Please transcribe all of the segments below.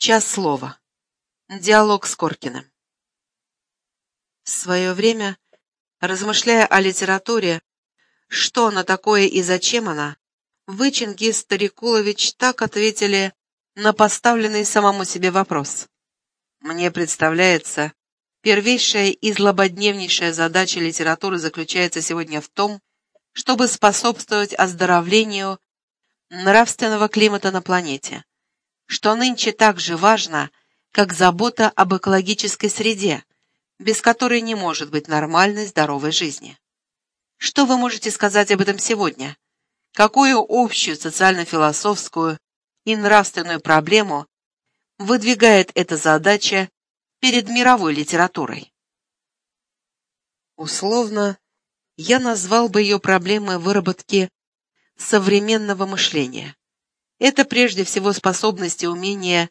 Час слова. Диалог с Коркиным. В свое время, размышляя о литературе, что она такое и зачем она, вы, Чингис Старикулович, так ответили на поставленный самому себе вопрос. Мне представляется, первейшая и злободневнейшая задача литературы заключается сегодня в том, чтобы способствовать оздоровлению нравственного климата на планете что нынче так же важно, как забота об экологической среде, без которой не может быть нормальной здоровой жизни. Что вы можете сказать об этом сегодня? Какую общую социально-философскую и нравственную проблему выдвигает эта задача перед мировой литературой? Условно, я назвал бы ее проблемой выработки современного мышления. Это прежде всего способность и умение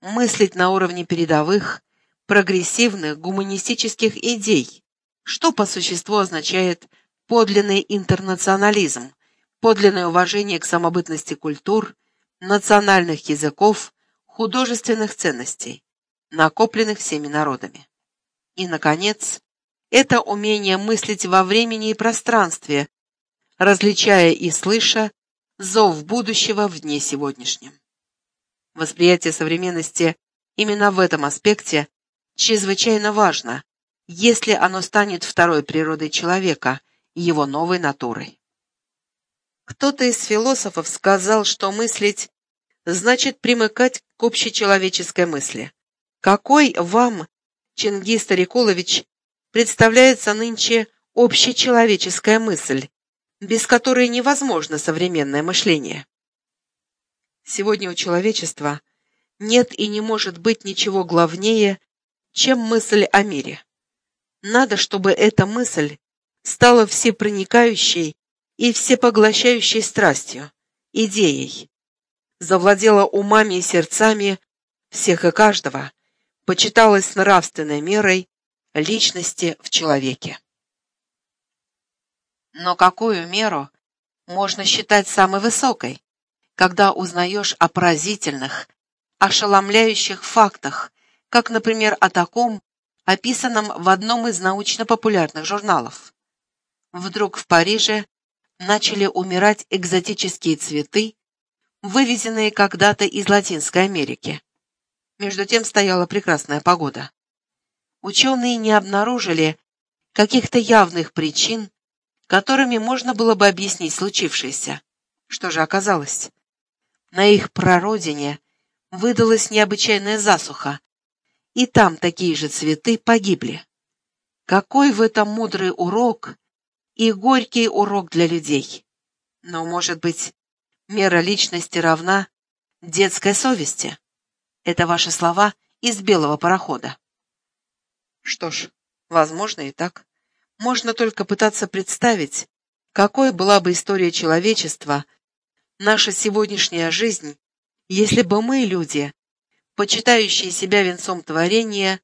мыслить на уровне передовых, прогрессивных, гуманистических идей, что по существу означает подлинный интернационализм, подлинное уважение к самобытности культур, национальных языков, художественных ценностей, накопленных всеми народами. И, наконец, это умение мыслить во времени и пространстве, различая и слыша зов будущего в дне сегодняшнем. Восприятие современности именно в этом аспекте чрезвычайно важно, если оно станет второй природой человека, его новой натурой. Кто-то из философов сказал, что мыслить значит примыкать к общечеловеческой мысли. Какой вам, Чингис Старикулович, представляется нынче общечеловеческая мысль, без которой невозможно современное мышление. Сегодня у человечества нет и не может быть ничего главнее, чем мысль о мире. Надо, чтобы эта мысль стала всепроникающей и всепоглощающей страстью, идеей, завладела умами и сердцами всех и каждого, почиталась нравственной мерой личности в человеке. Но какую меру можно считать самой высокой, когда узнаешь о поразительных, ошеломляющих фактах, как, например, о таком, описанном в одном из научно-популярных журналов. Вдруг в Париже начали умирать экзотические цветы, вывезенные когда-то из Латинской Америки. Между тем стояла прекрасная погода. Ученые не обнаружили каких-то явных причин, которыми можно было бы объяснить случившееся. Что же оказалось? На их прародине выдалась необычайная засуха, и там такие же цветы погибли. Какой в этом мудрый урок и горький урок для людей. Но, может быть, мера личности равна детской совести? Это ваши слова из белого парохода. Что ж, возможно и так. Можно только пытаться представить, какой была бы история человечества, наша сегодняшняя жизнь, если бы мы, люди, почитающие себя венцом творения,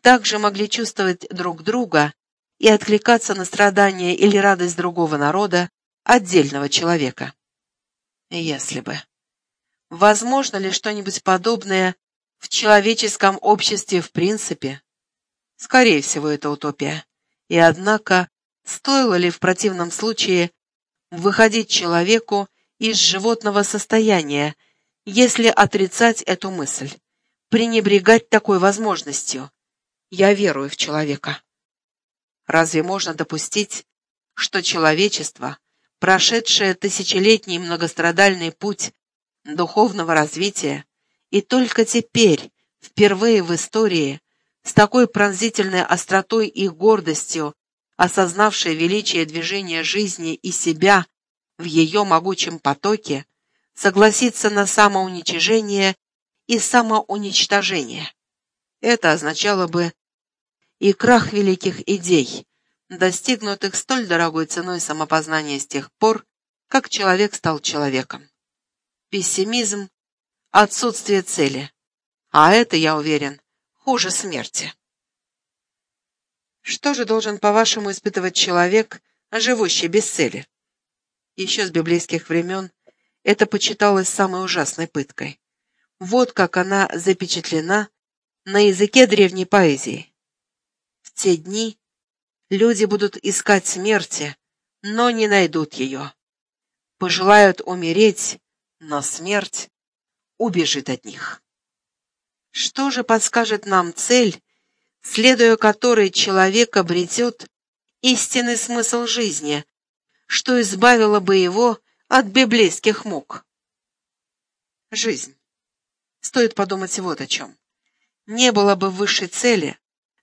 также могли чувствовать друг друга и откликаться на страдания или радость другого народа, отдельного человека. Если бы. Возможно ли что-нибудь подобное в человеческом обществе в принципе? Скорее всего, это утопия. И однако, стоило ли в противном случае выходить человеку из животного состояния, если отрицать эту мысль, пренебрегать такой возможностью? Я верую в человека. Разве можно допустить, что человечество, прошедшее тысячелетний многострадальный путь духовного развития, и только теперь, впервые в истории, с такой пронзительной остротой и гордостью, осознавшая величие движения жизни и себя в ее могучем потоке, согласиться на самоуничижение и самоуничтожение. Это означало бы и крах великих идей, достигнутых столь дорогой ценой самопознания с тех пор, как человек стал человеком. Пессимизм, отсутствие цели. А это, я уверен, хуже смерти. Что же должен, по-вашему, испытывать человек, живущий без цели? Еще с библейских времен это почиталось самой ужасной пыткой. Вот как она запечатлена на языке древней поэзии. В те дни люди будут искать смерти, но не найдут ее. Пожелают умереть, но смерть убежит от них. Что же подскажет нам цель, следуя которой человек обретет истинный смысл жизни, что избавило бы его от библейских мук? Жизнь. Стоит подумать вот о чем. Не было бы высшей цели,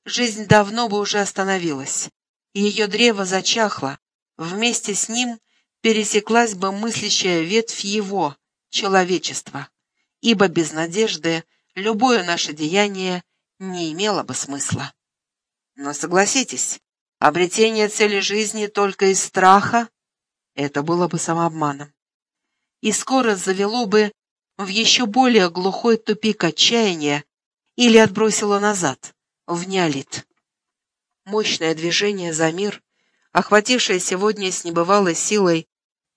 жизнь давно бы уже остановилась, ее древо зачахло, вместе с ним пересеклась бы мыслящая ветвь его, человечества, ибо без надежды любое наше деяние не имело бы смысла. Но согласитесь, обретение цели жизни только из страха — это было бы самообманом. И скоро завело бы в еще более глухой тупик отчаяния или отбросило назад, в неолит. Мощное движение за мир, охватившее сегодня с небывалой силой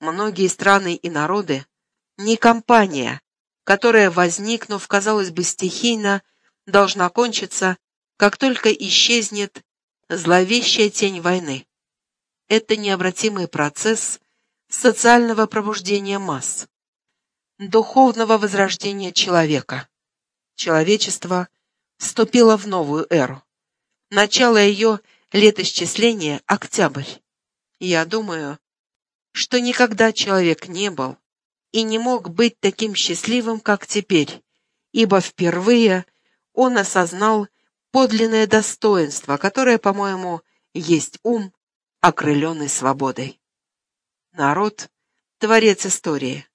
многие страны и народы, не компания, которая, возникнув, казалось бы, стихийно, должна кончиться, как только исчезнет зловещая тень войны. Это необратимый процесс социального пробуждения масс, духовного возрождения человека. Человечество вступило в новую эру. Начало ее летосчисления – октябрь. Я думаю, что никогда человек не был и не мог быть таким счастливым, как теперь, ибо впервые он осознал подлинное достоинство, которое, по-моему, есть ум, окрыленный свободой. Народ — творец истории.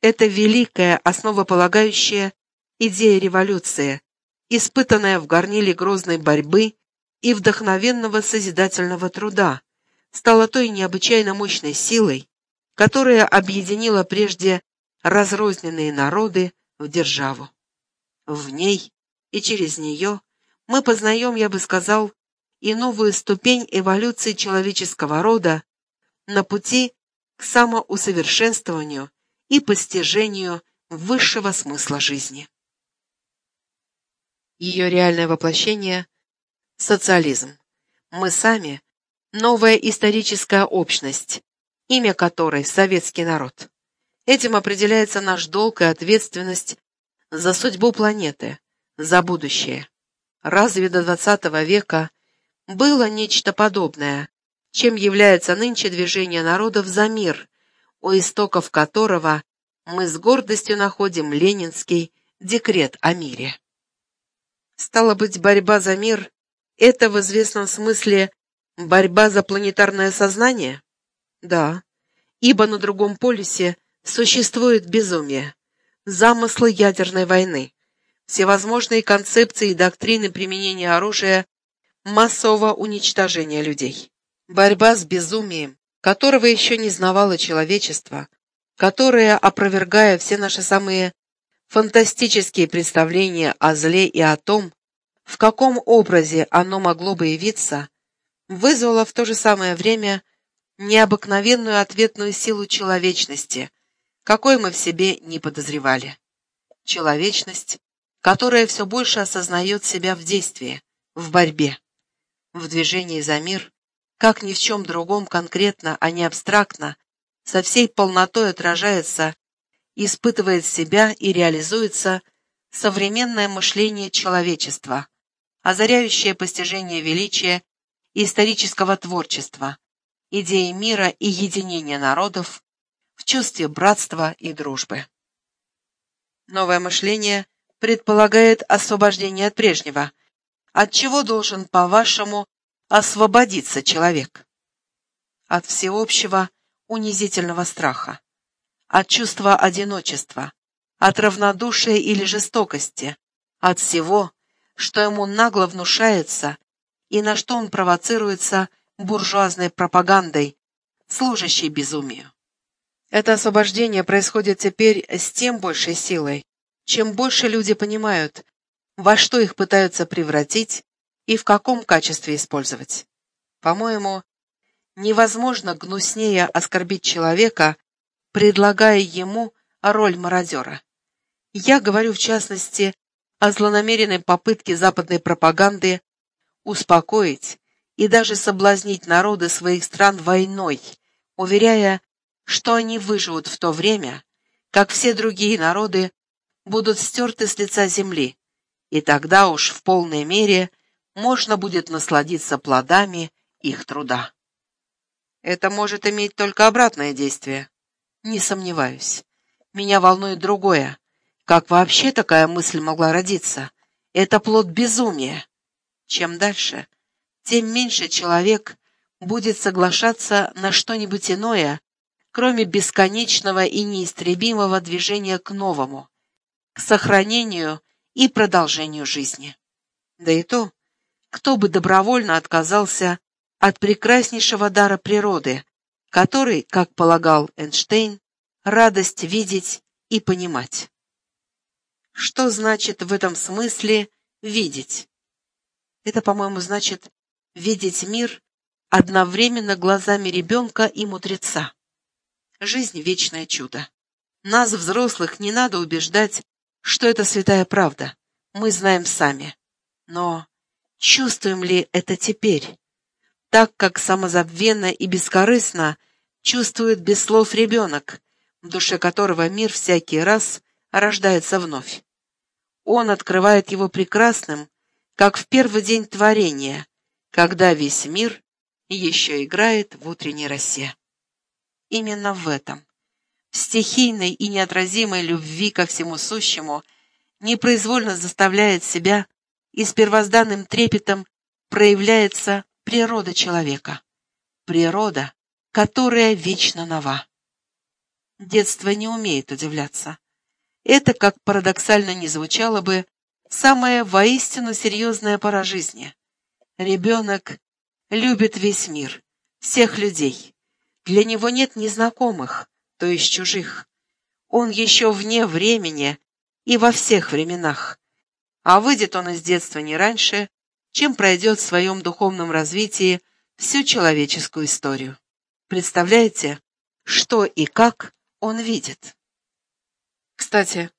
Это великая, основополагающая идея революции, испытанная в горниле грозной борьбы и вдохновенного созидательного труда, стала той необычайно мощной силой, которая объединила прежде разрозненные народы в державу. В ней и через нее мы познаем, я бы сказал, и новую ступень эволюции человеческого рода на пути к самоусовершенствованию и постижению высшего смысла жизни. Ее реальное воплощение – социализм. Мы сами – новая историческая общность, имя которой – советский народ. Этим определяется наш долг и ответственность за судьбу планеты, за будущее. Разве до XX века было нечто подобное, чем является нынче движение народов за мир, у истоков которого мы с гордостью находим ленинский декрет о мире? Стало быть, борьба за мир — это в известном смысле борьба за планетарное сознание? Да, ибо на другом полюсе существует безумие, замыслы ядерной войны, всевозможные концепции и доктрины применения оружия массового уничтожения людей. Борьба с безумием, которого еще не знавало человечество, которое, опровергая все наши самые фантастические представления о зле и о том, в каком образе оно могло бы явиться, вызвало в то же самое время необыкновенную ответную силу человечности, какой мы в себе не подозревали. Человечность, которая все больше осознает себя в действии, в борьбе, в движении за мир, как ни в чем другом конкретно, а не абстрактно, со всей полнотой отражается, испытывает себя и реализуется современное мышление человечества, озаряющее постижение величия исторического творчества, идеи мира и единения народов в чувстве братства и дружбы. Новое мышление – предполагает освобождение от прежнего. От чего должен, по-вашему, освободиться человек? От всеобщего унизительного страха, от чувства одиночества, от равнодушия или жестокости, от всего, что ему нагло внушается и на что он провоцируется буржуазной пропагандой, служащей безумию. Это освобождение происходит теперь с тем большей силой, чем больше люди понимают, во что их пытаются превратить и в каком качестве использовать. По-моему, невозможно гнуснее оскорбить человека, предлагая ему роль мародера. Я говорю, в частности, о злонамеренной попытке западной пропаганды успокоить и даже соблазнить народы своих стран войной, уверяя, что они выживут в то время, как все другие народы будут стерты с лица земли, и тогда уж в полной мере можно будет насладиться плодами их труда. Это может иметь только обратное действие. Не сомневаюсь. Меня волнует другое. Как вообще такая мысль могла родиться? Это плод безумия. Чем дальше, тем меньше человек будет соглашаться на что-нибудь иное, кроме бесконечного и неистребимого движения к новому, к сохранению и продолжению жизни. Да и то, кто бы добровольно отказался от прекраснейшего дара природы, который, как полагал Эйнштейн, радость видеть и понимать. Что значит в этом смысле «видеть»? Это, по-моему, значит видеть мир одновременно глазами ребенка и мудреца. Жизнь — вечное чудо. Нас, взрослых, не надо убеждать, что это святая правда. Мы знаем сами. Но чувствуем ли это теперь? Так, как самозабвенно и бескорыстно чувствует без слов ребенок, в душе которого мир всякий раз рождается вновь. Он открывает его прекрасным, как в первый день творения, когда весь мир еще играет в утренней росе именно в этом. В стихийной и неотразимой любви ко всему сущему непроизвольно заставляет себя и с первозданным трепетом проявляется природа человека. Природа, которая вечно нова. Детство не умеет удивляться. Это, как парадоксально не звучало бы, самая воистину серьезная пора жизни. Ребенок любит весь мир, всех людей. Для него нет незнакомых, то есть чужих. Он еще вне времени и во всех временах. А выйдет он из детства не раньше, чем пройдет в своем духовном развитии всю человеческую историю. Представляете, что и как он видит? Кстати,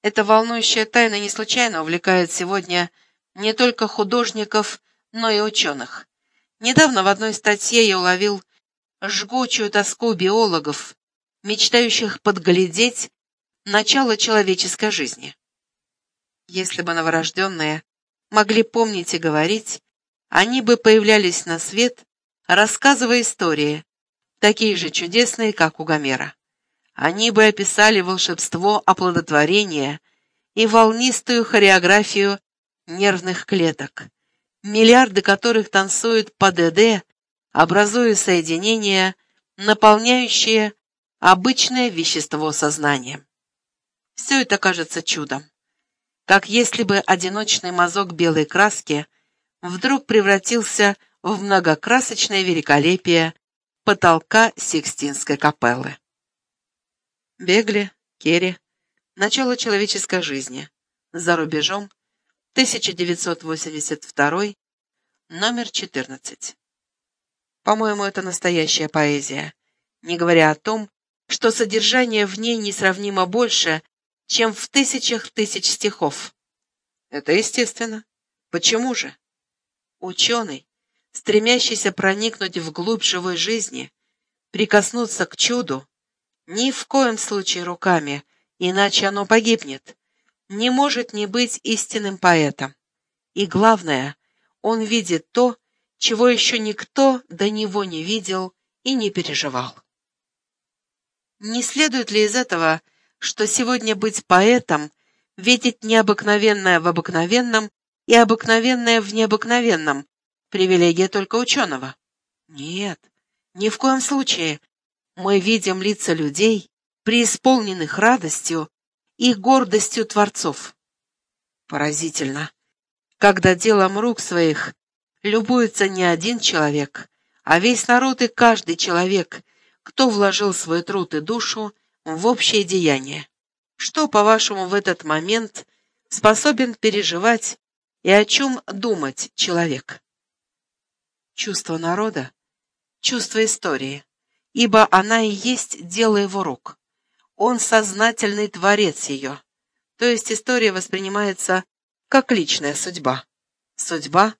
эта волнующая тайна не случайно увлекает сегодня не только художников, но и ученых. Недавно в одной статье я уловил жгучую тоску биологов, мечтающих подглядеть начало человеческой жизни. Если бы новорожденные могли помнить и говорить, они бы появлялись на свет, рассказывая истории, такие же чудесные, как у Гомера. Они бы описали волшебство оплодотворения и волнистую хореографию нервных клеток, миллиарды которых танцуют по ДД образуя соединения, наполняющие обычное вещество сознания. Все это кажется чудом. Как если бы одиночный мазок белой краски вдруг превратился в многокрасочное великолепие потолка Сикстинской капеллы. Бегли, Керри, начало человеческой жизни, за рубежом, 1982, номер 14. По-моему, это настоящая поэзия, не говоря о том, что содержание в ней несравнимо больше, чем в тысячах тысяч стихов. Это естественно. Почему же? Ученый, стремящийся проникнуть вглубь живой жизни, прикоснуться к чуду, ни в коем случае руками, иначе оно погибнет, не может не быть истинным поэтом. И главное, он видит то, чего еще никто до него не видел и не переживал. Не следует ли из этого, что сегодня быть поэтом, видеть необыкновенное в обыкновенном и обыкновенное в необыкновенном, привилегия только ученого? Нет, ни в коем случае. Мы видим лица людей, преисполненных радостью и гордостью творцов. Поразительно, когда делом рук своих любуется не один человек, а весь народ и каждый человек, кто вложил свой труд и душу в общее деяние. Что, по-вашему, в этот момент способен переживать и о чем думать человек? Чувство народа, чувство истории, ибо она и есть дело его рук. Он сознательный творец ее. То есть история воспринимается как личная судьба. Судьба,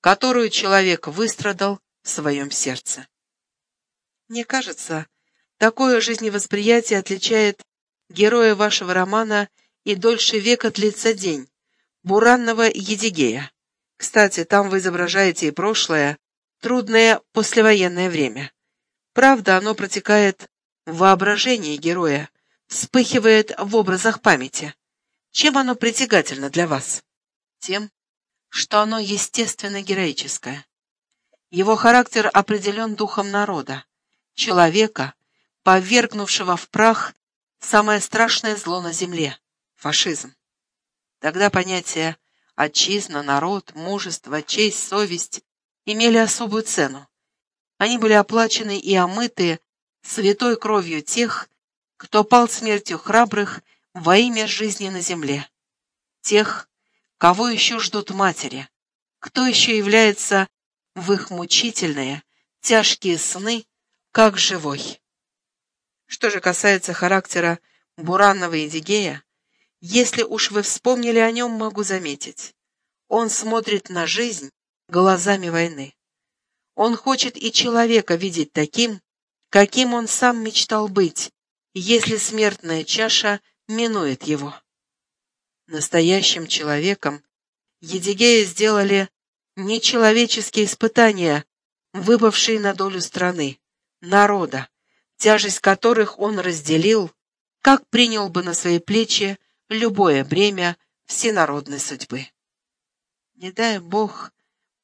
которую человек выстрадал в своем сердце. Мне кажется, такое жизневосприятие отличает героя вашего романа «И дольше века длится день» Буранного Едигея. Кстати, там вы изображаете и прошлое, трудное послевоенное время. Правда, оно протекает в воображении героя, вспыхивает в образах памяти. Чем оно притягательно для вас? Тем, что оно естественно героическое. Его характер определен духом народа, человека, повергнувшего в прах самое страшное зло на земле — фашизм. Тогда понятия отчизна, народ, мужество, честь, совесть имели особую цену. Они были оплачены и омыты святой кровью тех, кто пал смертью храбрых во имя жизни на земле. Тех, кого еще ждут матери, кто еще является в их мучительные, тяжкие сны, как живой. Что же касается характера Буранова и Дигея, если уж вы вспомнили о нем, могу заметить. Он смотрит на жизнь глазами войны. Он хочет и человека видеть таким, каким он сам мечтал быть, если смертная чаша минует его. Настоящим человеком Едигея сделали нечеловеческие испытания, выпавшие на долю страны, народа, тяжесть которых он разделил, как принял бы на свои плечи любое бремя всенародной судьбы. Не дай Бог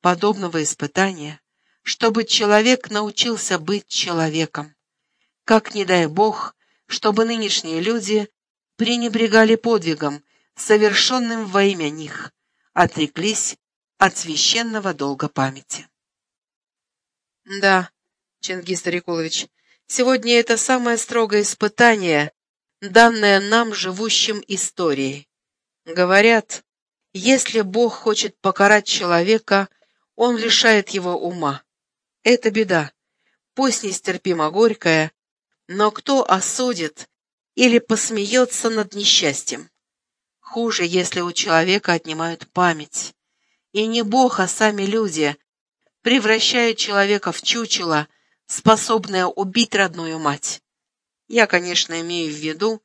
подобного испытания, чтобы человек научился быть человеком. Как не дай Бог, чтобы нынешние люди пренебрегали подвигом, совершенным во имя них, отреклись от священного долга памяти. Да, Чингис Старикулович, сегодня это самое строгое испытание, данное нам, живущим историей. Говорят, если Бог хочет покарать человека, он лишает его ума. Это беда, пусть нестерпимо горькая, но кто осудит или посмеется над несчастьем? Хуже, если у человека отнимают память. И не Бог, а сами люди превращают человека в чучело, способное убить родную мать. Я, конечно, имею в виду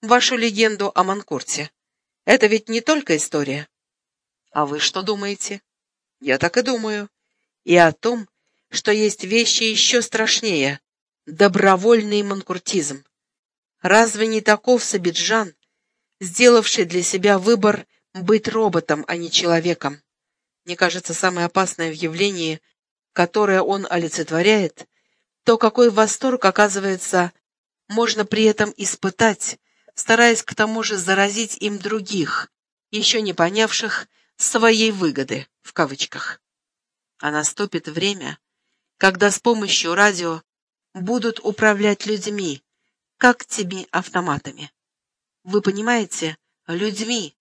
вашу легенду о Манкурте. Это ведь не только история. А вы что думаете? Я так и думаю. И о том, что есть вещи еще страшнее — добровольный манкуртизм. Разве не таков Сабиджан, сделавший для себя выбор быть роботом, а не человеком? Мне кажется, самое опасное в явлении, которое он олицетворяет, то, какой восторг, оказывается, можно при этом испытать, стараясь к тому же заразить им других, еще не понявших «своей выгоды» в кавычках. А наступит время, когда с помощью радио будут управлять людьми, как теми автоматами. Вы понимаете, людьми,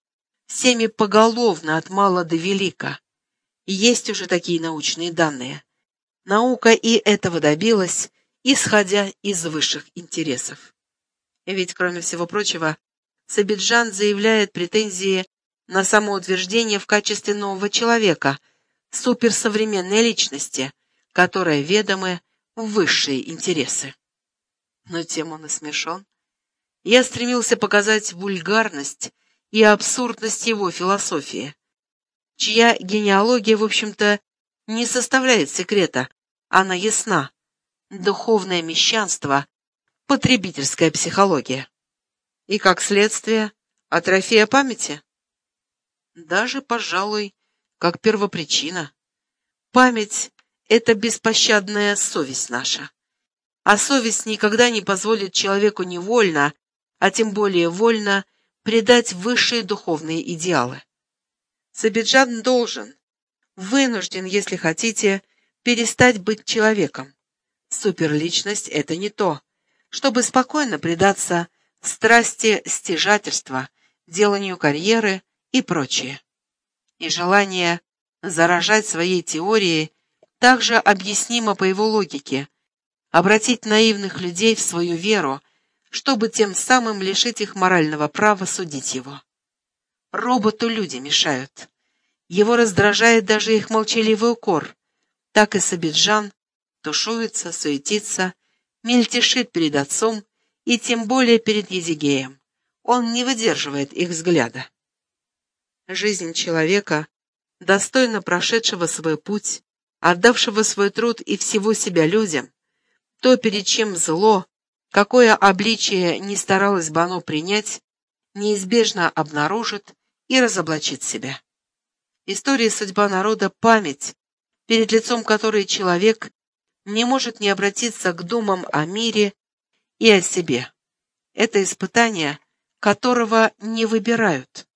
всеми поголовно от мала до велика. Есть уже такие научные данные. Наука и этого добилась, исходя из высших интересов. Ведь, кроме всего прочего, Сабиджан заявляет претензии на самоутверждение в качестве нового человека, суперсовременной личности, которая ведомы высшие интересы но тем он и смешон. Я стремился показать вульгарность и абсурдность его философии, чья генеалогия, в общем-то, не составляет секрета, она ясна. Духовное мещанство, потребительская психология. И, как следствие, атрофия памяти. Даже, пожалуй, как первопричина. Память — это беспощадная совесть наша а совесть никогда не позволит человеку невольно, а тем более вольно, предать высшие духовные идеалы. Сабиджан должен, вынужден, если хотите, перестать быть человеком. Суперличность — это не то, чтобы спокойно предаться страсти стяжательства, деланию карьеры и прочее. И желание заражать своей теорией также объяснимо по его логике, обратить наивных людей в свою веру, чтобы тем самым лишить их морального права судить его. Роботу люди мешают. Его раздражает даже их молчаливый укор. Так и Сабиджан тушуется, суетится, мельтешит перед отцом и тем более перед Езигеем. Он не выдерживает их взгляда. Жизнь человека, достойно прошедшего свой путь, отдавшего свой труд и всего себя людям, то, перед чем зло, какое обличие не старалось бы оно принять, неизбежно обнаружит и разоблачит себя. История судьба народа — память, перед лицом которой человек не может не обратиться к думам о мире и о себе. Это испытание, которого не выбирают.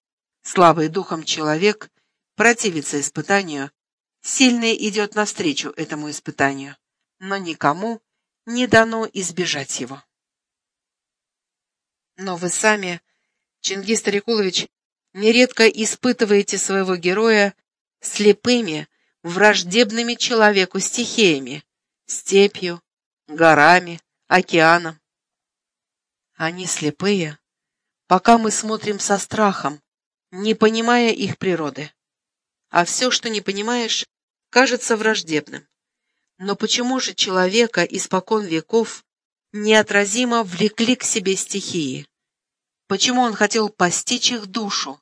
Слабый духом человек противится испытанию, сильный идет навстречу этому испытанию, но никому не дано избежать его. Но вы сами, Чингис Тарикулович, нередко испытываете своего героя слепыми, враждебными человеку стихиями, степью, горами, океаном. Они слепые, пока мы смотрим со страхом, не понимая их природы. А все, что не понимаешь, кажется враждебным. Но почему же человека испокон веков неотразимо влекли к себе стихии? Почему он хотел постичь их душу?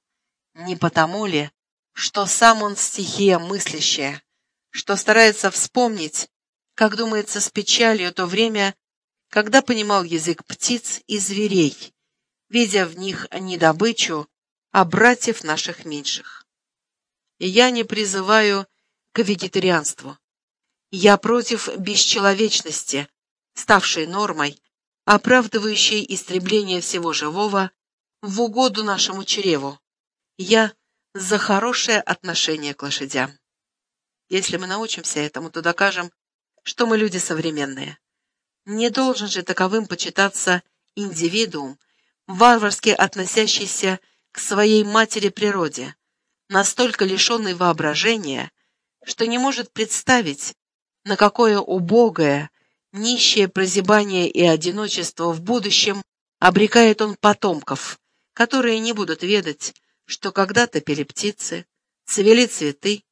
Не потому ли, что сам он стихия мыслящая, что старается вспомнить, как думается с печалью, то время, когда понимал язык птиц и зверей, видя в них не добычу, а братьев наших меньших. И я не призываю к вегетарианству. Я против бесчеловечности, ставшей нормой, оправдывающей истребление всего живого в угоду нашему чреву. Я за хорошее отношение к лошадям. Если мы научимся этому, то докажем, что мы люди современные. Не должен же таковым почитаться индивидуум, варварски относящийся к своей матери-природе, настолько лишенный воображения, что не может представить, на какое убогое, нищее прозябание и одиночество в будущем обрекает он потомков, которые не будут ведать, что когда-то пели птицы, цвели цветы,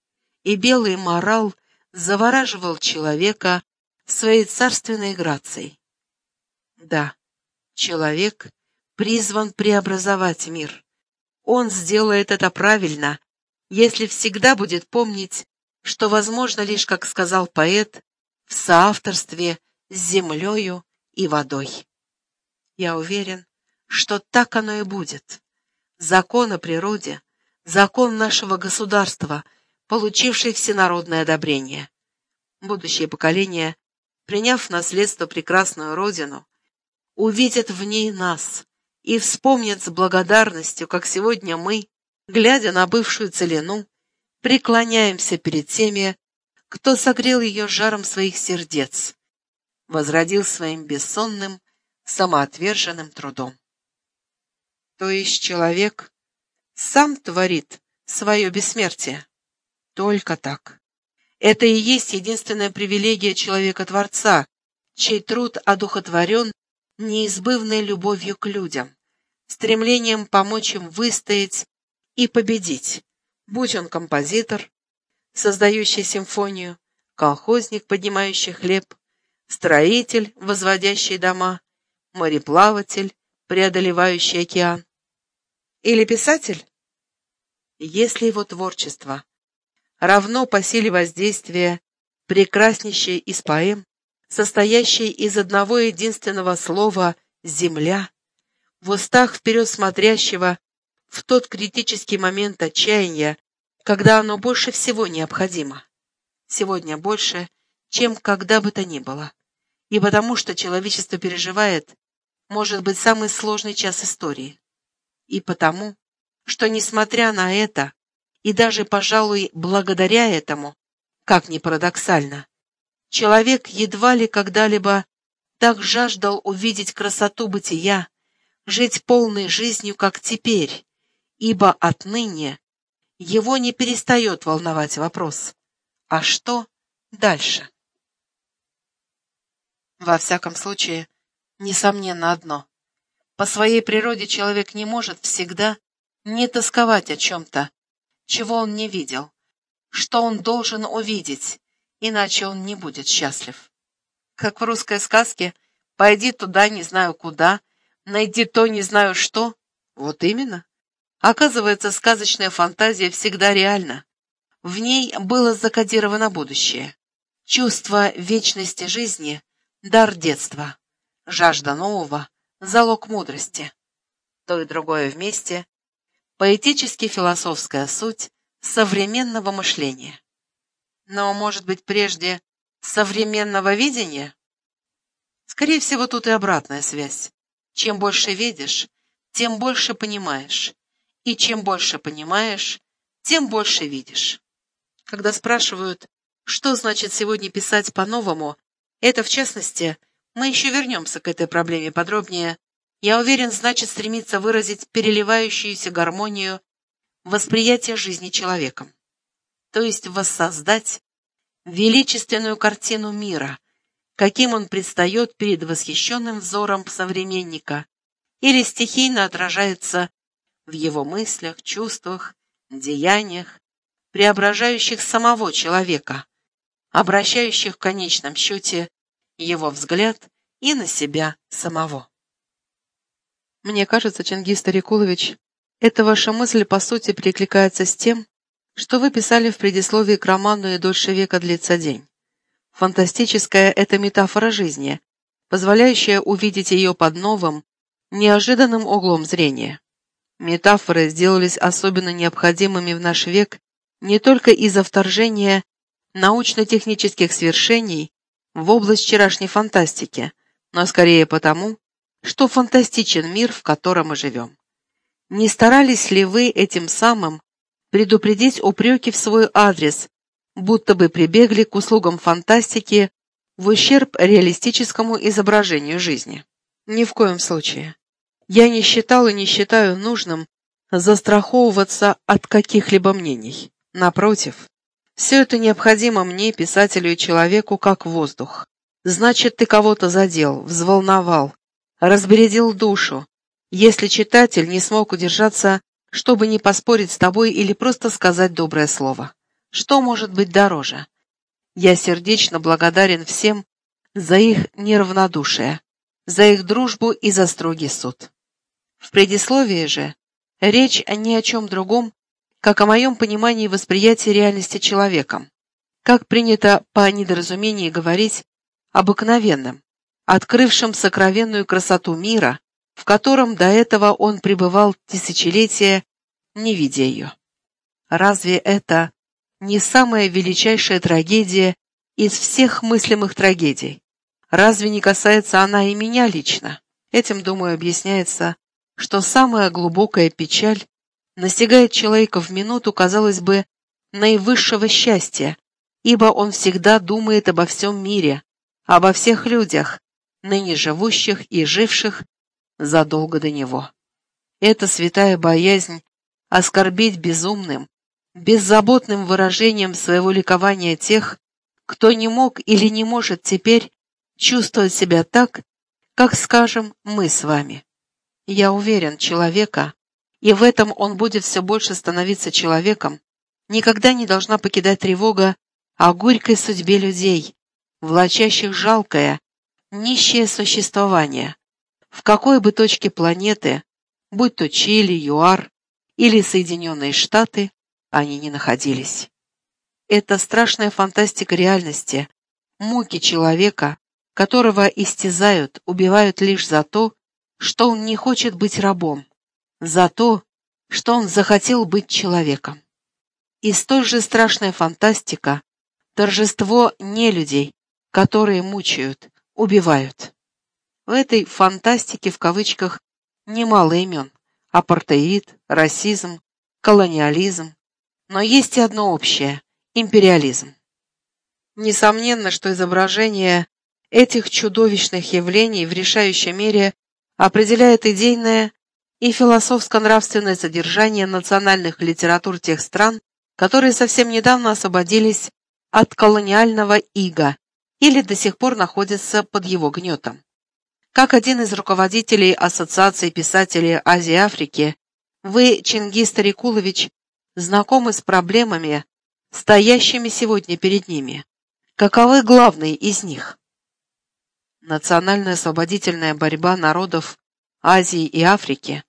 и белый морал завораживал человека своей царственной грацией. Да, человек призван преобразовать мир. Он сделает это правильно, если всегда будет помнить, что возможно лишь, как сказал поэт, в соавторстве с землею и водой. Я уверен, что так оно и будет. Закон о природе, закон нашего государства — получивший всенародное одобрение. Будущее поколение, приняв в наследство прекрасную родину, увидят в ней нас и вспомнят с благодарностью, как сегодня мы, глядя на бывшую целину, преклоняемся перед теми, кто согрел ее жаром своих сердец, возродил своим бессонным, самоотверженным трудом. То есть человек сам творит свое бессмертие. Только так. Это и есть единственная привилегия человека-творца, чей труд одухотворен неизбывной любовью к людям, стремлением помочь им выстоять и победить, будь он композитор, создающий симфонию, колхозник, поднимающий хлеб, строитель, возводящий дома, мореплаватель, преодолевающий океан. Или писатель? Если его творчество равно по силе воздействия прекраснейшей из поэм, состоящей из одного единственного слова «земля», в устах вперед смотрящего в тот критический момент отчаяния, когда оно больше всего необходимо. Сегодня больше, чем когда бы то ни было. И потому что человечество переживает, может быть, самый сложный час истории. И потому, что, несмотря на это, и даже, пожалуй, благодаря этому, как ни парадоксально, человек едва ли когда-либо так жаждал увидеть красоту бытия, жить полной жизнью, как теперь, ибо отныне его не перестает волновать вопрос «А что дальше?» Во всяком случае, несомненно одно. По своей природе человек не может всегда Не тосковать о чем-то, чего он не видел, что он должен увидеть, иначе он не будет счастлив. Как в русской сказке «Пойди туда, не знаю куда», «Найди то, не знаю что». Вот именно. Оказывается, сказочная фантазия всегда реальна. В ней было закодировано будущее. Чувство вечности жизни — дар детства. Жажда нового — залог мудрости. То и другое вместе — поэтически-философская суть современного мышления. Но, может быть, прежде современного видения? Скорее всего, тут и обратная связь. Чем больше видишь, тем больше понимаешь. И чем больше понимаешь, тем больше видишь. Когда спрашивают, что значит сегодня писать по-новому, это, в частности, мы еще вернемся к этой проблеме подробнее, я уверен, значит стремиться выразить переливающуюся гармонию восприятия жизни человеком, то есть воссоздать величественную картину мира, каким он предстает перед восхищенным взором современника или стихийно отражается в его мыслях, чувствах, деяниях, преображающих самого человека, обращающих в конечном счете его взгляд и на себя самого. Мне кажется, Чингис Старикулович, эта ваша мысль по сути перекликается с тем, что вы писали в предисловии к роману «И дольше века длится день». Фантастическая – это метафора жизни, позволяющая увидеть ее под новым, неожиданным углом зрения. Метафоры сделались особенно необходимыми в наш век не только из-за вторжения научно-технических свершений в область вчерашней фантастики, но скорее потому, что фантастичен мир, в котором мы живем. Не старались ли вы этим самым предупредить упреки в свой адрес, будто бы прибегли к услугам фантастики в ущерб реалистическому изображению жизни? Ни в коем случае. Я не считал и не считаю нужным застраховываться от каких-либо мнений. Напротив, все это необходимо мне, писателю и человеку, как воздух. Значит, ты кого-то задел, взволновал, разбередил душу, если читатель не смог удержаться, чтобы не поспорить с тобой или просто сказать доброе слово. Что может быть дороже? Я сердечно благодарен всем за их неравнодушие, за их дружбу и за строгий суд. В предисловии же речь не о чем другом, как о моем понимании восприятия реальности человеком, как принято по недоразумению говорить обыкновенным, открывшим сокровенную красоту мира, в котором до этого он пребывал тысячелетия, не видя ее. Разве это не самая величайшая трагедия из всех мыслимых трагедий? Разве не касается она и меня лично? Этим, думаю, объясняется, что самая глубокая печаль настигает человека в минуту, казалось бы, наивысшего счастья, ибо он всегда думает обо всем мире, обо всех людях, ныне живущих и живших задолго до него. Эта святая боязнь оскорбить безумным, беззаботным выражением своего ликования тех, кто не мог или не может теперь чувствовать себя так, как, скажем, мы с вами. Я уверен, человека, и в этом он будет все больше становиться человеком, никогда не должна покидать тревога о горькой судьбе людей, влачащих жалкое, нищее существование, в какой бы точке планеты, будь то Чили, ЮАР или Соединенные Штаты, они не находились. Это страшная фантастика реальности, муки человека, которого истязают, убивают лишь за то, что он не хочет быть рабом, за то, что он захотел быть человеком. И столь же страшная фантастика — торжество нелюдей, которые мучают, убивают. В этой «фантастике» в кавычках немало имен — апартеид, расизм, колониализм. Но есть и одно общее — империализм. Несомненно, что изображение этих чудовищных явлений в решающей мере определяет идейное и философско-нравственное содержание национальных литератур тех стран, которые совсем недавно освободились от колониального ига или до сих пор находятся под его гнетом. Как один из руководителей Ассоциации писателей Азии и Африки Вы, Чингис Тарикулович, знакомы с проблемами, стоящими сегодня перед ними. Каковы главные из них? Национальная освободительная борьба народов Азии и Африки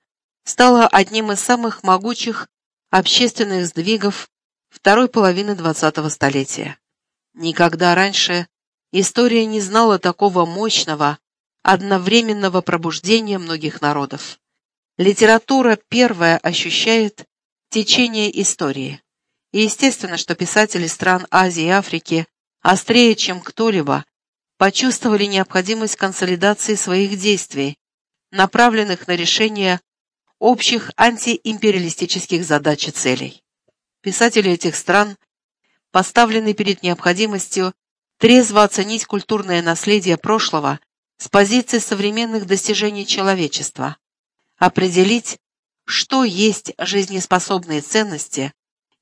стала одним из самых могучих общественных сдвигов второй половины XX столетия. Никогда раньше история не знала такого мощного, одновременного пробуждения многих народов. Литература первая ощущает течение истории. И естественно, что писатели стран Азии и Африки острее, чем кто-либо, почувствовали необходимость консолидации своих действий, направленных на решение общих антиимпериалистических задач и целей. Писатели этих стран поставлены перед необходимостью трезво оценить культурное наследие прошлого с позиции современных достижений человечества, определить, что есть жизнеспособные ценности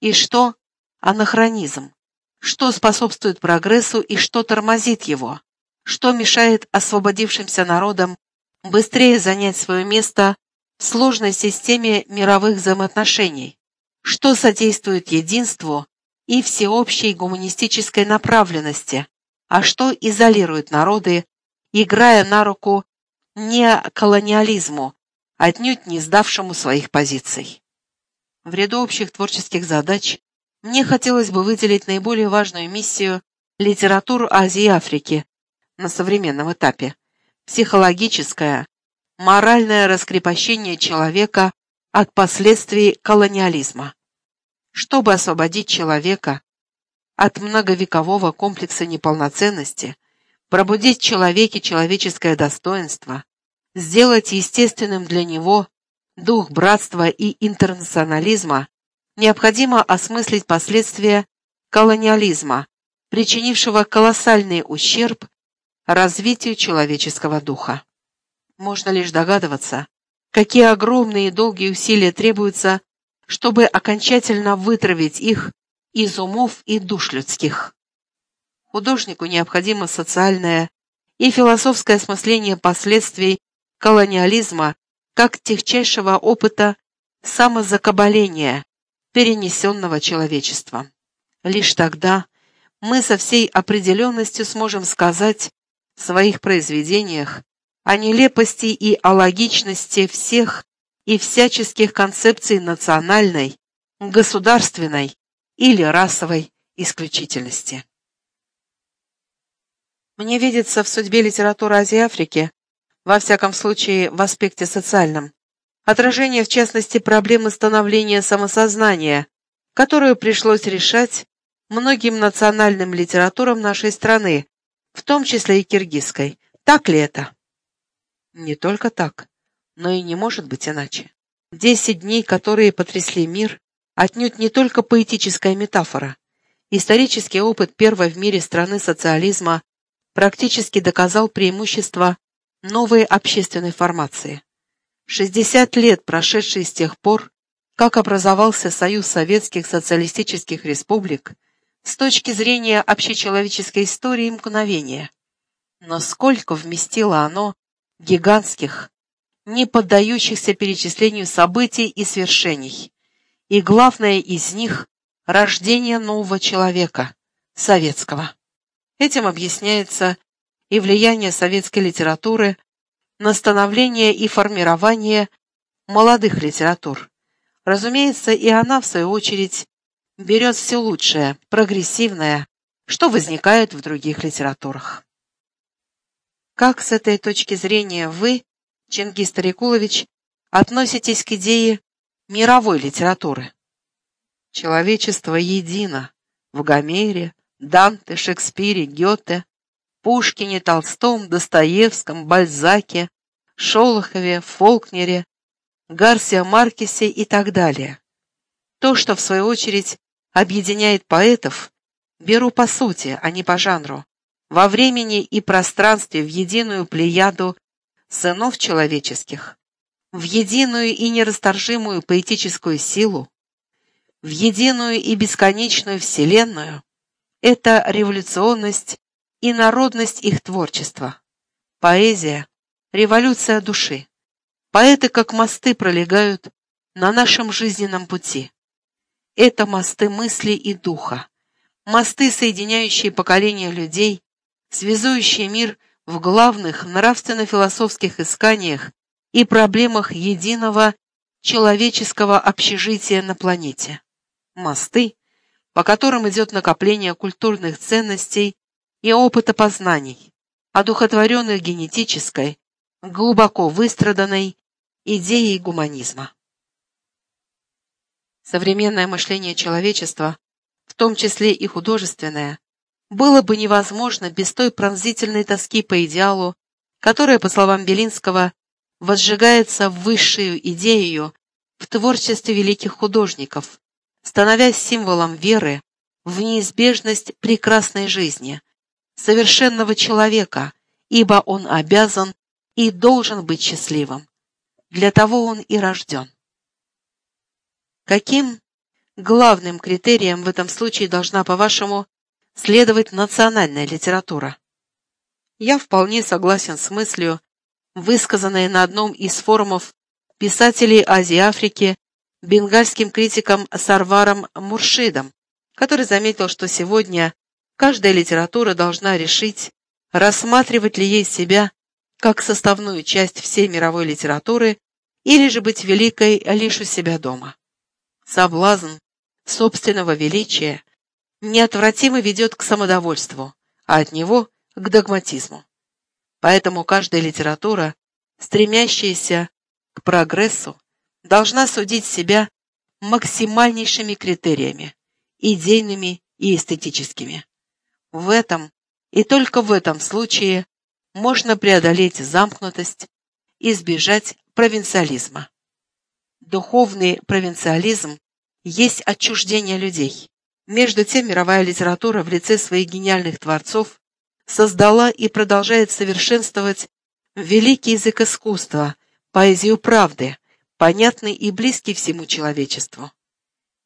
и что анахронизм, что способствует прогрессу и что тормозит его, что мешает освободившимся народам быстрее занять свое место в сложной системе мировых взаимоотношений, что содействует единству и всеобщей гуманистической направленности, а что изолирует народы, играя на руку не колониализму, отнюдь не сдавшему своих позиций. В ряду общих творческих задач мне хотелось бы выделить наиболее важную миссию литературу Азии и Африки на современном этапе – психологическое, моральное раскрепощение человека от последствий колониализма. Чтобы освободить человека от многовекового комплекса неполноценности, пробудить в человеке человеческое достоинство, сделать естественным для него дух братства и интернационализма, необходимо осмыслить последствия колониализма, причинившего колоссальный ущерб развитию человеческого духа. Можно лишь догадываться, какие огромные и долгие усилия требуются, чтобы окончательно вытравить их из умов и душ людских. Художнику необходимо социальное и философское осмысление последствий колониализма как техчайшего опыта самозакабаления, перенесенного человечеством. Лишь тогда мы со всей определенностью сможем сказать своих произведениях о нелепости и о логичности всех и всяческих концепций национальной, государственной или расовой исключительности. Мне видится в судьбе литературы Азии и Африки, во всяком случае в аспекте социальном, отражение в частности проблемы становления самосознания, которую пришлось решать многим национальным литературам нашей страны, в том числе и киргизской. Так ли это? Не только так, но и не может быть иначе. Десять дней, которые потрясли мир, отнюдь не только поэтическая метафора. Исторический опыт первой в мире страны социализма практически доказал преимущество новой общественной формации. 60 лет, прошедшие с тех пор, как образовался Союз Советских Социалистических Республик, с точки зрения общечеловеческой истории мгновения. Но сколько вместило оно гигантских, не поддающихся перечислению событий и свершений, и главное из них – рождение нового человека, советского. Этим объясняется и влияние советской литературы на становление и формирование молодых литератур. Разумеется, и она, в свою очередь, берет все лучшее, прогрессивное, что возникает в других литературах. Как с этой точки зрения вы, Чингис Тарикулович, относитесь к идее мировой литературы. Человечество едино в Гомере, Данте, Шекспире, Гёте, Пушкине, Толстом, Достоевском, Бальзаке, Шолохове, Фолкнере, Гарсия Маркесе и так далее. То, что, в свою очередь, объединяет поэтов, беру по сути, а не по жанру, во времени и пространстве в единую плеяду сынов человеческих, в единую и нерасторжимую поэтическую силу, в единую и бесконечную вселенную, это революционность и народность их творчества. Поэзия – революция души. Поэты, как мосты, пролегают на нашем жизненном пути. Это мосты мысли и духа, мосты, соединяющие поколения людей, связующие мир в главных нравственно-философских исканиях и проблемах единого человеческого общежития на планете. Мосты, по которым идет накопление культурных ценностей и опыта познаний, одухотворенных генетической, глубоко выстраданной идеей гуманизма. Современное мышление человечества, в том числе и художественное, было бы невозможно без той пронзительной тоски по идеалу, которая, по словам Белинского, возжигается высшую идею в творчестве великих художников, становясь символом веры в неизбежность прекрасной жизни, совершенного человека, ибо он обязан и должен быть счастливым. Для того он и рожден. Каким главным критерием в этом случае должна, по-вашему, следовать национальная литература? Я вполне согласен с мыслью, высказанной на одном из форумов писателей Азии и Африки бенгальским критиком Сарваром Муршидом, который заметил, что сегодня каждая литература должна решить, рассматривать ли ей себя как составную часть всей мировой литературы или же быть великой лишь у себя дома. Соблазн собственного величия неотвратимо ведет к самодовольству, а от него – к догматизму. Поэтому каждая литература, стремящаяся к прогрессу, должна судить себя максимальнейшими критериями, идейными и эстетическими. В этом и только в этом случае можно преодолеть замкнутость, избежать провинциализма. Духовный провинциализм есть отчуждение людей. Между тем мировая литература в лице своих гениальных творцов создала и продолжает совершенствовать великий язык искусства, поэзию правды, понятный и близкий всему человечеству.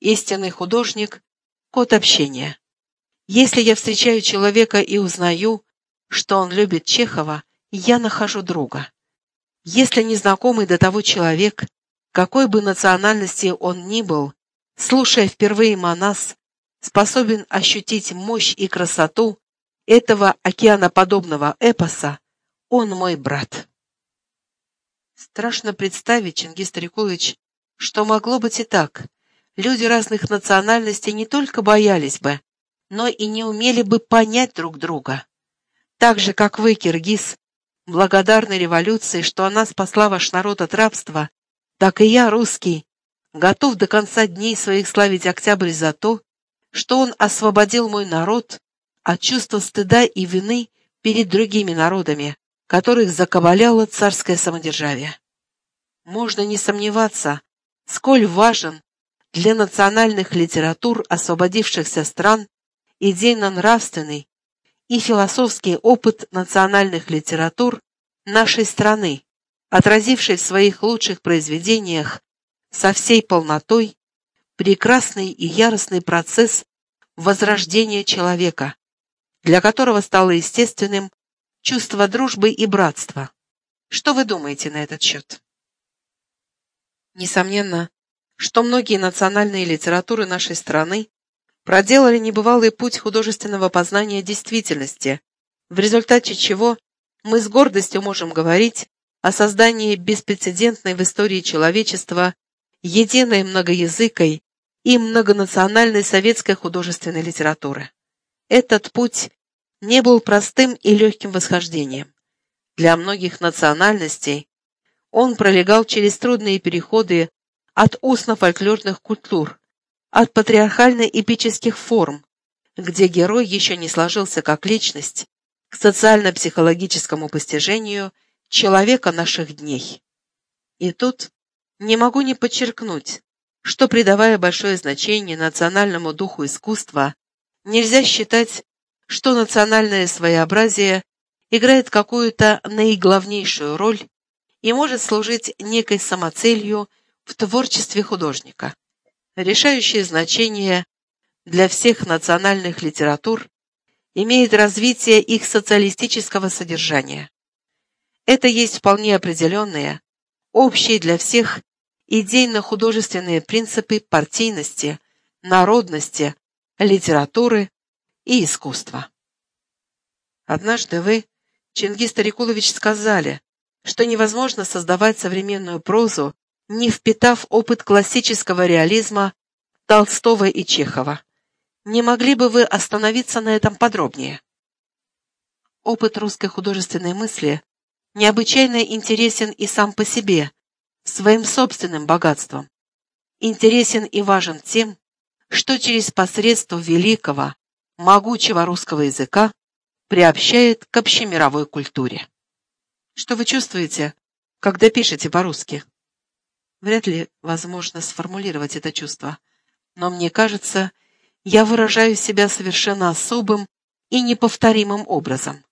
Истинный художник – код общения. Если я встречаю человека и узнаю, что он любит Чехова, я нахожу друга. Если незнакомый до того человек, какой бы национальности он ни был, слушая впервые Манас, способен ощутить мощь и красоту этого океаноподобного эпоса, он мой брат. Страшно представить, Чингис Тарикулович, что могло быть и так. Люди разных национальностей не только боялись бы, но и не умели бы понять друг друга. Так же, как вы, Киргиз, благодарны революции, что она спасла ваш народ от рабства, так и я, русский, готов до конца дней своих славить Октябрь за то, что он освободил мой народ от чувства стыда и вины перед другими народами, которых закабаляло царское самодержавие. Можно не сомневаться, сколь важен для национальных литератур освободившихся стран идейно-нравственный и философский опыт национальных литератур нашей страны, отразивший в своих лучших произведениях со всей полнотой прекрасный и яростный процесс возрождения человека, для которого стало естественным чувство дружбы и братства. Что вы думаете на этот счет? Несомненно, что многие национальные литературы нашей страны проделали небывалый путь художественного познания действительности, в результате чего мы с гордостью можем говорить о создании беспрецедентной в истории человечества единой многоязыкой и многонациональной советской художественной литературы. Этот путь не был простым и легким восхождением. Для многих национальностей он пролегал через трудные переходы от устно-фольклорных культур, от патриархально-эпических форм, где герой еще не сложился как личность, к социально-психологическому постижению человека наших дней. И тут не могу не подчеркнуть, что, придавая большое значение национальному духу искусства, нельзя считать, что национальное своеобразие играет какую-то наиглавнейшую роль и может служить некой самоцелью в творчестве художника. Решающее значение для всех национальных литератур имеет развитие их социалистического содержания. Это есть вполне определенные, общие для всех идейно-художественные принципы партийности, народности, литературы и искусства. Однажды вы, Чингис Тарикулович, сказали, что невозможно создавать современную прозу, не впитав опыт классического реализма Толстого и Чехова. Не могли бы вы остановиться на этом подробнее? Опыт русской художественной мысли необычайно интересен и сам по себе, своим собственным богатством. Интересен и важен тем, что через посредство великого, могучего русского языка приобщает к общемировой культуре. Что вы чувствуете, когда пишете по-русски? Вряд ли возможно сформулировать это чувство, но мне кажется, я выражаю себя совершенно особым и неповторимым образом.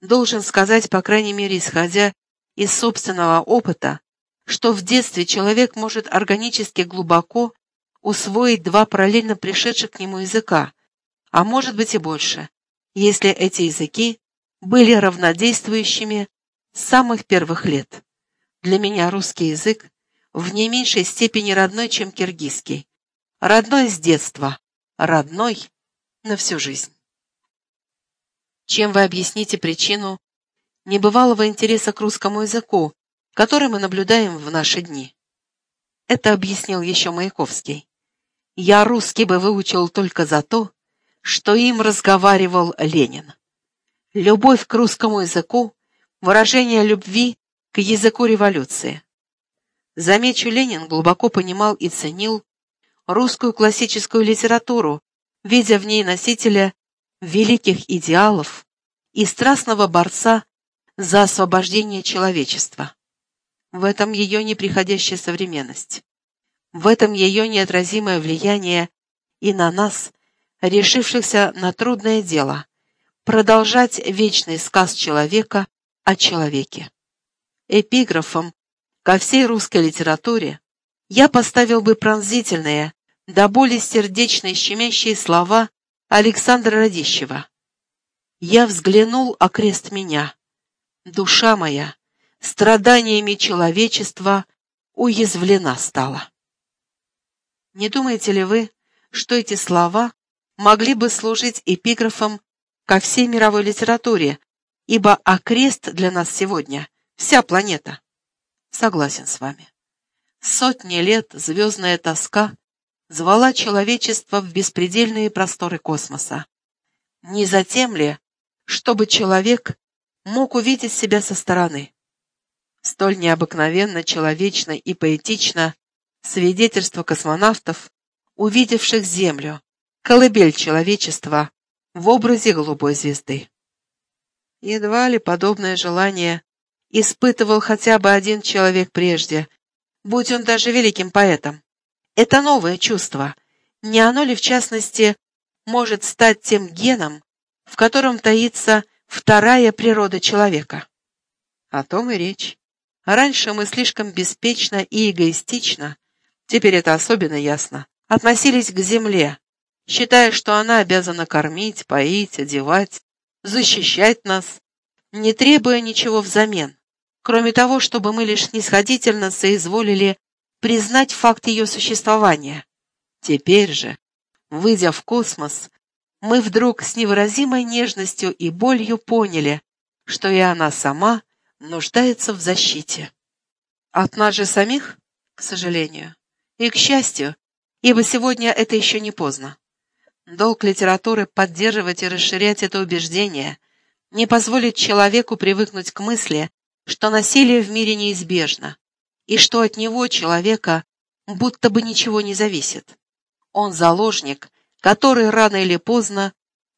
Должен сказать, по крайней мере, исходя из собственного опыта, что в детстве человек может органически глубоко усвоить два параллельно пришедших к нему языка, а может быть и больше, если эти языки были равнодействующими с самых первых лет. Для меня русский язык в не меньшей степени родной, чем киргизский. Родной с детства, родной на всю жизнь. Чем вы объясните причину небывалого интереса к русскому языку, который мы наблюдаем в наши дни? Это объяснил еще Маяковский. Я русский бы выучил только за то, что им разговаривал Ленин. Любовь к русскому языку – выражение любви к языку революции. Замечу, Ленин глубоко понимал и ценил русскую классическую литературу, видя в ней носителя великих идеалов и страстного борца за освобождение человечества. В этом ее неприходящая современность. В этом ее неотразимое влияние и на нас, решившихся на трудное дело, продолжать вечный сказ человека о человеке. Эпиграфом ко всей русской литературе я поставил бы пронзительные, до боли сердечные щемящие слова Александра Радищева. «Я взглянул окрест меня. Душа моя страданиями человечества уязвлена стала». Не думаете ли вы, что эти слова могли бы служить эпиграфом ко всей мировой литературе, ибо окрест для нас сегодня — вся планета? Согласен с вами. Сотни лет звездная тоска звала человечество в беспредельные просторы космоса. Не затем ли, чтобы человек мог увидеть себя со стороны? Столь необыкновенно, человечно и поэтично свидетельство космонавтов, увидевших Землю, колыбель человечества в образе голубой звезды. Едва ли подобное желание испытывал хотя бы один человек прежде, будь он даже великим поэтом. Это новое чувство. Не оно ли, в частности, может стать тем геном, в котором таится вторая природа человека? О том и речь. Раньше мы слишком беспечно и эгоистично теперь это особенно ясно, относились к земле, считая, что она обязана кормить, поить, одевать, защищать нас, не требуя ничего взамен, кроме того, чтобы мы лишь снисходительно соизволили признать факт ее существования. Теперь же, выйдя в космос, мы вдруг с невыразимой нежностью и болью поняли, что и она сама нуждается в защите. От нас же самих, к сожалению, и к счастью, ибо сегодня это еще не поздно. Долг литературы — поддерживать и расширять это убеждение, не позволить человеку привыкнуть к мысли, что насилие в мире неизбежно, и что от него, человека, будто бы ничего не зависит. Он заложник, который рано или поздно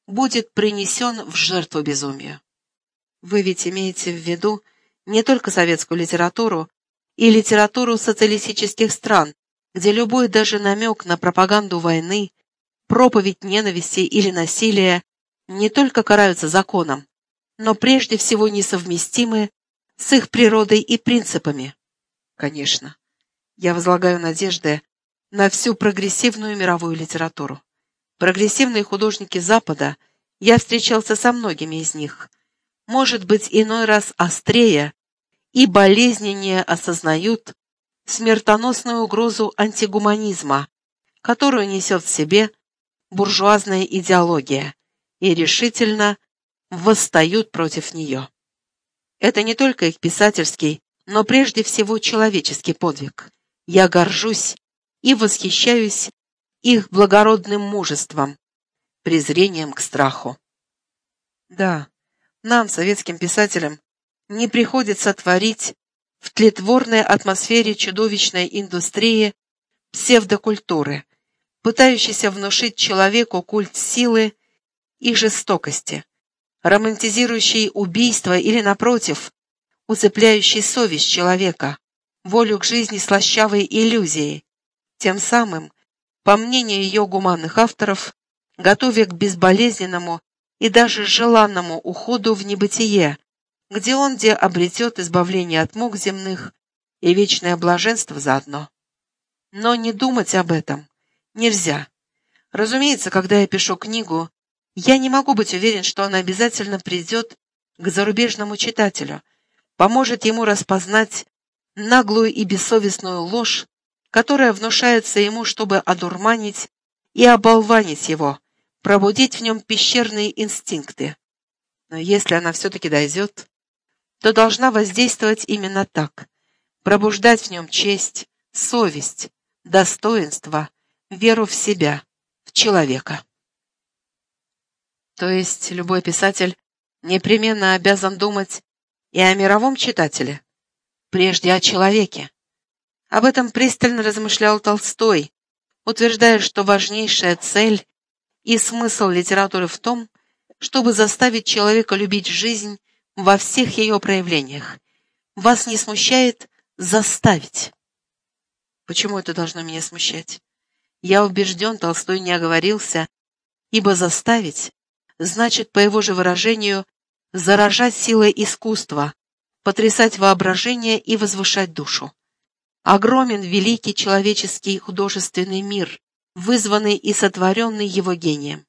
будет принесен в жертву безумию. Вы ведь имеете в виду не только советскую литературу и литературу социалистических стран, где любой даже намек на пропаганду войны, проповедь ненависти или насилия не только караются законом, но прежде всего несовместимы с их природой и принципами. Конечно, я возлагаю надежды на всю прогрессивную мировую литературу. Прогрессивные художники Запада, я встречался со многими из них, может быть, иной раз острее и болезненнее осознают смертоносную угрозу антигуманизма, которую несет в себе буржуазная идеология, и решительно восстают против нее. Это не только их писательский, но прежде всего человеческий подвиг. Я горжусь и восхищаюсь их благородным мужеством, презрением к страху. Да, нам, советским писателям, не приходится творить в тлетворной атмосфере чудовищной индустрии псевдокультуры, пытающейся внушить человеку культ силы и жестокости, романтизирующий убийство или, напротив, усыпляющий совесть человека, волю к жизни слащавой иллюзией, тем самым, по мнению ее гуманных авторов, готовя к безболезненному и даже желанному уходу в небытие, где он где обретет избавление от мук земных и вечное блаженство заодно. Но не думать об этом нельзя. Разумеется, когда я пишу книгу, я не могу быть уверен, что она обязательно придет к зарубежному читателю, поможет ему распознать наглую и бессовестную ложь, которая внушается ему, чтобы одурманить и оболванить его, пробудить в нем пещерные инстинкты. Но если она все-таки дойдет, то должна воздействовать именно так, пробуждать в нем честь, совесть, достоинство, веру в себя, в человека. То есть любой писатель непременно обязан думать и о мировом читателе, прежде о человеке. Об этом пристально размышлял Толстой, утверждая, что важнейшая цель и смысл литературы в том, чтобы заставить человека любить жизнь во всех ее проявлениях. Вас не смущает заставить. Почему это должно меня смущать? Я убежден, Толстой не оговорился, ибо заставить значит, по его же выражению, заражать силой искусства, потрясать воображение и возвышать душу. Огромен великий человеческий художественный мир, вызванный и сотворенный его гением.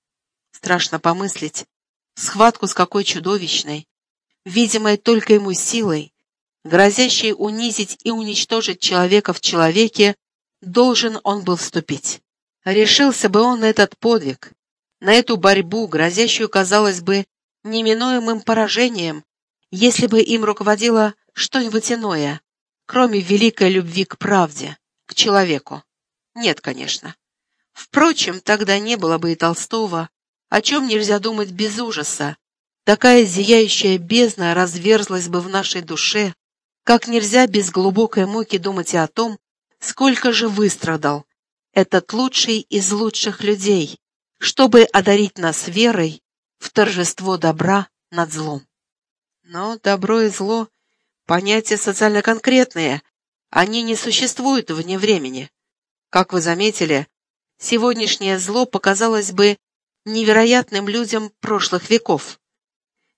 Страшно помыслить, схватку с какой чудовищной, видимой только ему силой, грозящей унизить и уничтожить человека в человеке, должен он был вступить. Решился бы он на этот подвиг, на эту борьбу, грозящую, казалось бы, неминуемым поражением, если бы им руководило что-нибудь иное, кроме великой любви к правде, к человеку. Нет, конечно. Впрочем, тогда не было бы и Толстого, о чем нельзя думать без ужаса. Такая зияющая бездна разверзлась бы в нашей душе, как нельзя без глубокой муки думать и о том, сколько же выстрадал этот лучший из лучших людей, чтобы одарить нас верой в торжество добра над злом. Но добро и зло — понятия социально конкретные, они не существуют вне времени. Как вы заметили, сегодняшнее зло показалось бы невероятным людям прошлых веков.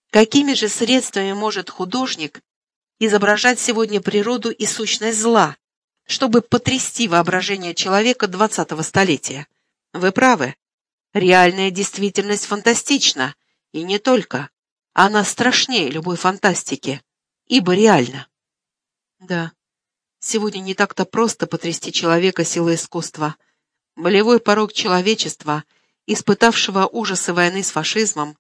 Какими же средствами может художник изображать сегодня природу и сущность зла, чтобы потрясти воображение человека двадцатого столетия? Вы правы, Реальная действительность фантастична, и не только. Она страшнее любой фантастики, ибо реальна. Да, сегодня не так-то просто потрясти человека силой искусства. Болевой порог человечества, испытавшего ужасы войны с фашизмом,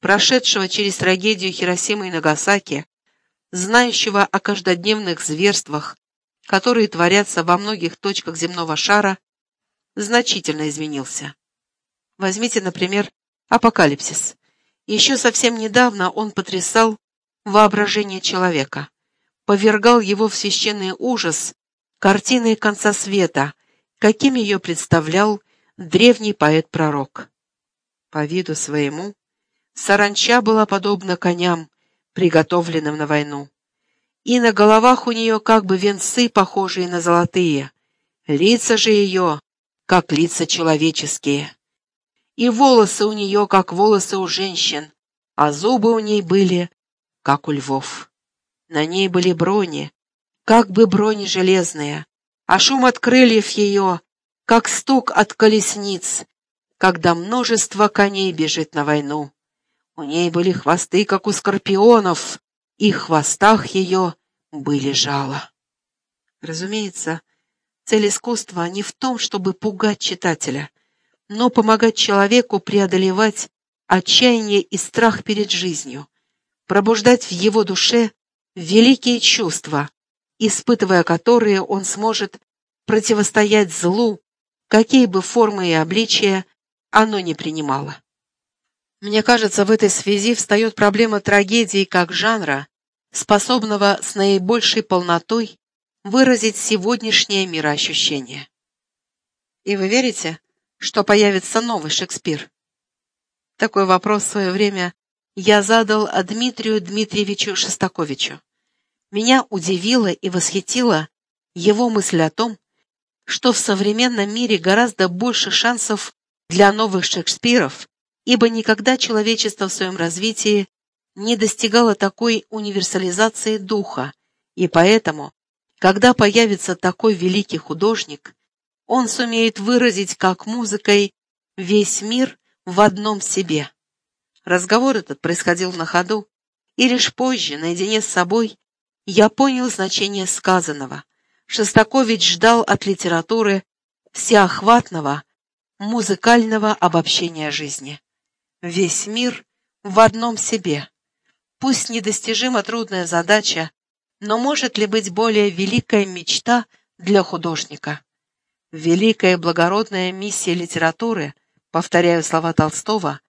прошедшего через трагедию Хиросимы и Нагасаки, знающего о каждодневных зверствах, которые творятся во многих точках земного шара, значительно изменился. Возьмите, например, апокалипсис. Еще совсем недавно он потрясал воображение человека, повергал его в священный ужас картиной конца света, каким ее представлял древний поэт-пророк. По виду своему саранча была подобна коням, приготовленным на войну. И на головах у нее как бы венцы, похожие на золотые, лица же ее, как лица человеческие и волосы у нее, как волосы у женщин, а зубы у ней были, как у львов. На ней были брони, как бы брони железные, а шум от крыльев ее, как стук от колесниц, когда множество коней бежит на войну. У ней были хвосты, как у скорпионов, и в хвостах ее были жало. Разумеется, цель искусства не в том, чтобы пугать читателя, но помогать человеку преодолевать отчаяние и страх перед жизнью, пробуждать в его душе великие чувства, испытывая которые он сможет противостоять злу, какие бы формы и обличия оно не принимало. Мне кажется, в этой связи встает проблема трагедии как жанра, способного с наибольшей полнотой выразить сегодняшнее мироощущение. И вы верите, что появится новый Шекспир? Такой вопрос в свое время я задал Дмитрию Дмитриевичу Шостаковичу. Меня удивило и восхитило его мысль о том, что в современном мире гораздо больше шансов для новых Шекспиров, ибо никогда человечество в своем развитии не достигало такой универсализации духа, и поэтому, когда появится такой великий художник, он сумеет выразить как музыкой весь мир в одном себе. Разговор этот происходил на ходу, и лишь позже, наедине с собой, я понял значение сказанного. Шостакович ждал от литературы всеохватного, музыкального обобщения жизни. Весь мир в одном себе. Пусть недостижима трудная задача, но может ли быть более великая мечта для художника? Великая благородная миссия литературы, повторяю слова Толстого,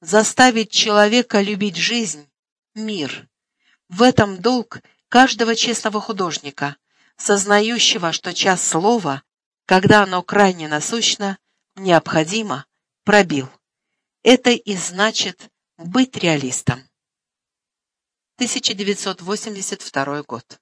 заставить человека любить жизнь, мир. В этом долг каждого честного художника, сознающего, что час слова, когда оно крайне насущно, необходимо, пробил. Это и значит быть реалистом. 1982 год.